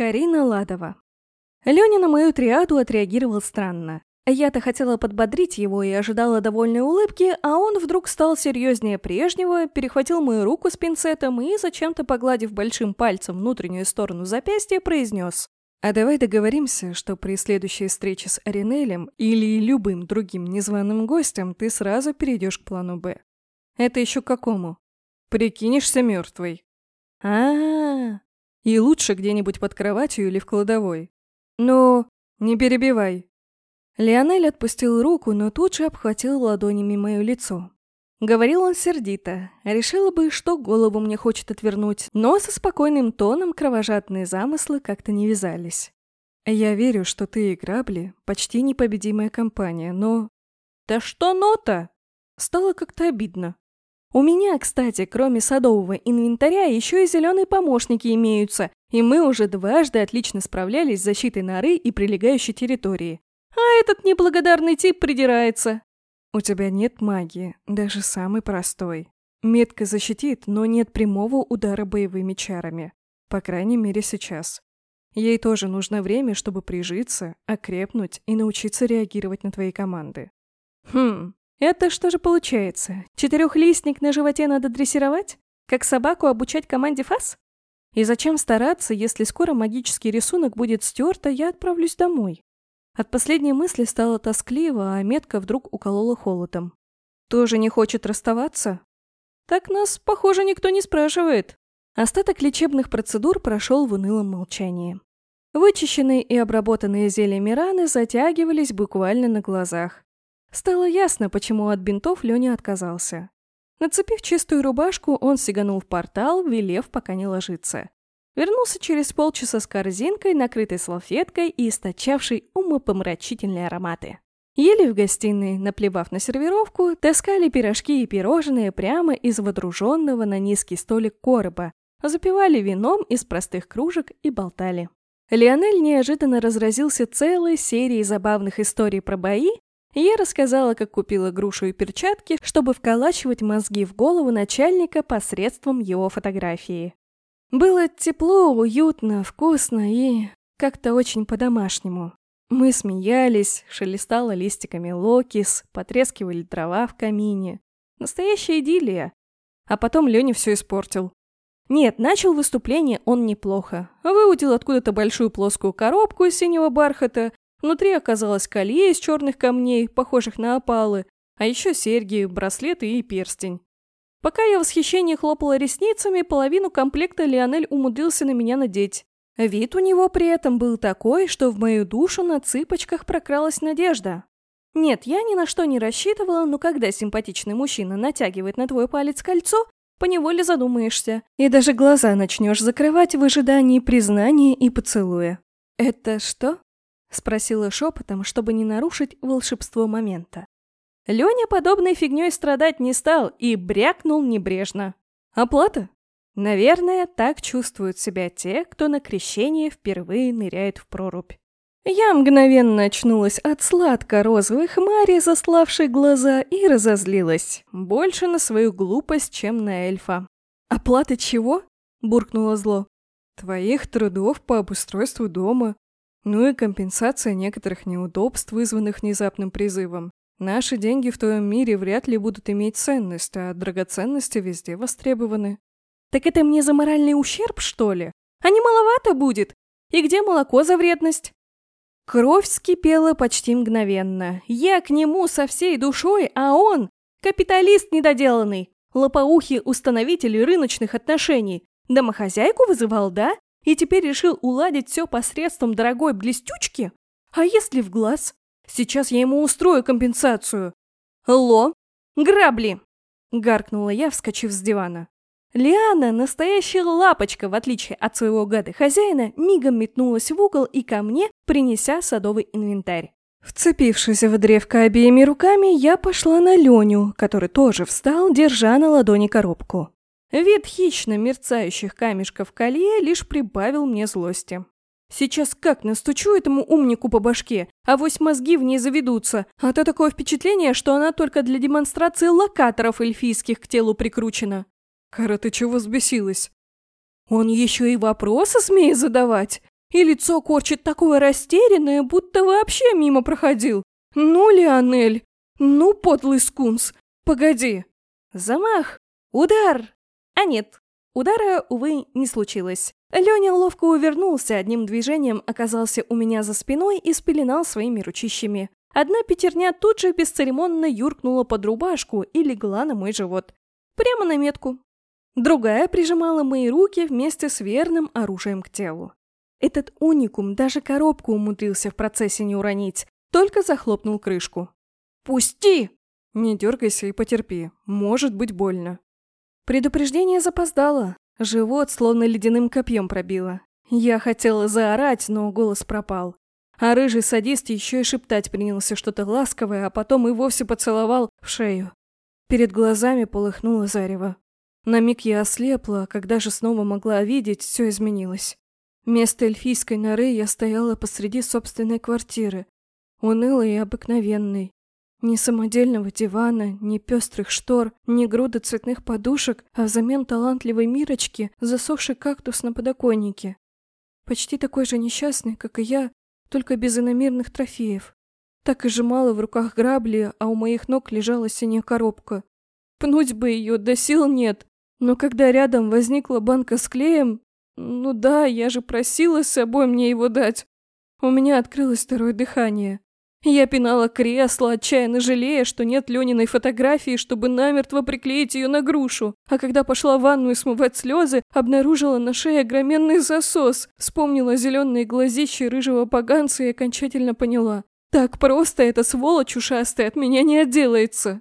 Карина Ладова. Леня на мою триаду отреагировал странно. Я-то хотела подбодрить его и ожидала довольной улыбки, а он вдруг стал серьезнее прежнего, перехватил мою руку с пинцетом и, зачем-то погладив большим пальцем внутреннюю сторону запястья, произнес. «А давай договоримся, что при следующей встрече с Аринелем или любым другим незваным гостем ты сразу перейдешь к плану «Б». Это еще к какому? Прикинешься мертвой. а а, -а. И лучше где-нибудь под кроватью или в кладовой. Ну, не перебивай. Леонель отпустил руку, но тут же обхватил ладонями мое лицо. Говорил он сердито. Решила бы, что голову мне хочет отвернуть, но со спокойным тоном кровожадные замыслы как-то не вязались. Я верю, что ты и Грабли — почти непобедимая компания, но... Да что но-то? Стало как-то обидно. У меня, кстати, кроме садового инвентаря, еще и зеленые помощники имеются, и мы уже дважды отлично справлялись с защитой норы и прилегающей территории. А этот неблагодарный тип придирается. У тебя нет магии, даже самой простой. Метка защитит, но нет прямого удара боевыми чарами. По крайней мере, сейчас. Ей тоже нужно время, чтобы прижиться, окрепнуть и научиться реагировать на твои команды. Хм, это что же получается? Четырехлистник на животе надо дрессировать? Как собаку обучать команде фас? И зачем стараться, если скоро магический рисунок будет стерт, а я отправлюсь домой? От последней мысли стало тоскливо, а метка вдруг уколола холодом. Тоже не хочет расставаться? Так нас, похоже, никто не спрашивает. Остаток лечебных процедур прошел в унылом молчании. Вычищенные и обработанные зельями раны затягивались буквально на глазах. Стало ясно, почему от бинтов Леня отказался. Нацепив чистую рубашку, он сиганул в портал, велев пока не ложиться. Вернулся через полчаса с корзинкой, накрытой салфеткой и источавшей умопомрачительные ароматы. Ели в гостиной, наплевав на сервировку, таскали пирожки и пирожные прямо из водруженного на низкий столик короба, запивали вином из простых кружек и болтали. Леонель неожиданно разразился целой серией забавных историй про бои, я рассказала, как купила грушу и перчатки, чтобы вколачивать мозги в голову начальника посредством его фотографии. Было тепло, уютно, вкусно и как-то очень по-домашнему. Мы смеялись, шелестало листиками локис, потрескивали трава в камине. Настоящая идиллия. А потом Леня все испортил. Нет, начал выступление он неплохо. Выудил откуда-то большую плоскую коробку из синего бархата. Внутри оказалось колье из черных камней, похожих на опалы, а еще серьги, браслеты и перстень. Пока я в восхищении хлопала ресницами, половину комплекта Лионель умудрился на меня надеть. Вид у него при этом был такой, что в мою душу на цыпочках прокралась надежда. Нет, я ни на что не рассчитывала, но когда симпатичный мужчина натягивает на твой палец кольцо, поневоле задумаешься, и даже глаза начнешь закрывать в ожидании признания и поцелуя. «Это что?» — спросила шепотом, чтобы не нарушить волшебство момента. Леня подобной фигней страдать не стал и брякнул небрежно. Оплата? Наверное, так чувствуют себя те, кто на крещение впервые ныряет в прорубь. Я мгновенно очнулась от сладко-розовых хмари, заславшей глаза, и разозлилась. Больше на свою глупость, чем на эльфа. «Оплата чего?» – буркнуло зло. «Твоих трудов по обустройству дома. Ну и компенсация некоторых неудобств, вызванных внезапным призывом. Наши деньги в твоем мире вряд ли будут иметь ценность, а драгоценности везде востребованы. Так это мне за моральный ущерб, что ли? А не маловато будет? И где молоко за вредность? Кровь вскипела почти мгновенно. Я к нему со всей душой, а он — капиталист недоделанный, лопоухий установитель рыночных отношений. Домохозяйку вызывал, да? И теперь решил уладить все посредством дорогой блестючки? А если в глаз? Сейчас я ему устрою компенсацию. Ло, грабли!» Гаркнула я, вскочив с дивана. Лиана, настоящая лапочка, в отличие от своего гада хозяина, мигом метнулась в угол и ко мне, принеся садовый инвентарь. Вцепившись в древко обеими руками, я пошла на Леню, который тоже встал, держа на ладони коробку. Вид хищно мерцающих камешков колье лишь прибавил мне злости. Сейчас как настучу этому умнику по башке, а вось мозги в ней заведутся, а то такое впечатление, что она только для демонстрации локаторов эльфийских к телу прикручена. Кара, ты чего взбесилась? Он еще и вопросы смеет задавать? И лицо корчит такое растерянное, будто вообще мимо проходил. Ну, Леонель, ну, подлый скунс, погоди. Замах, удар. А нет, удара, увы, не случилось. Леня ловко увернулся, одним движением оказался у меня за спиной и спеленал своими ручищами. Одна пятерня тут же бесцеремонно юркнула под рубашку и легла на мой живот. Прямо на метку. Другая прижимала мои руки вместе с верным оружием к телу. Этот уникум даже коробку умудрился в процессе не уронить, только захлопнул крышку. «Пусти!» «Не дергайся и потерпи, может быть больно». Предупреждение запоздало, живот словно ледяным копьем пробило. Я хотела заорать, но голос пропал. А рыжий садист еще и шептать принялся что-то ласковое, а потом и вовсе поцеловал в шею. Перед глазами полыхнуло зарево. На миг я ослепла, когда же снова могла видеть, все изменилось. Вместо эльфийской норы я стояла посреди собственной квартиры, унылой и обыкновенной. Ни самодельного дивана, ни пестрых штор, ни груды цветных подушек, а взамен талантливой Мирочки засохший кактус на подоконнике. Почти такой же несчастный, как и я, только без иномерных трофеев. Так и сжимала в руках грабли, а у моих ног лежала синяя коробка. Пнуть бы ее, да сил нет. Но когда рядом возникла банка с клеем, ну да, я же просила с собой мне его дать. У меня открылось второе дыхание. Я пинала кресло, отчаянно жалея, что нет Лениной фотографии, чтобы намертво приклеить ее на грушу. А когда пошла в ванную смывать слезы, обнаружила на шее огроменный засос. Вспомнила зеленые глазищи рыжего поганца и окончательно поняла. Так просто эта сволочь ушастая от меня не отделается.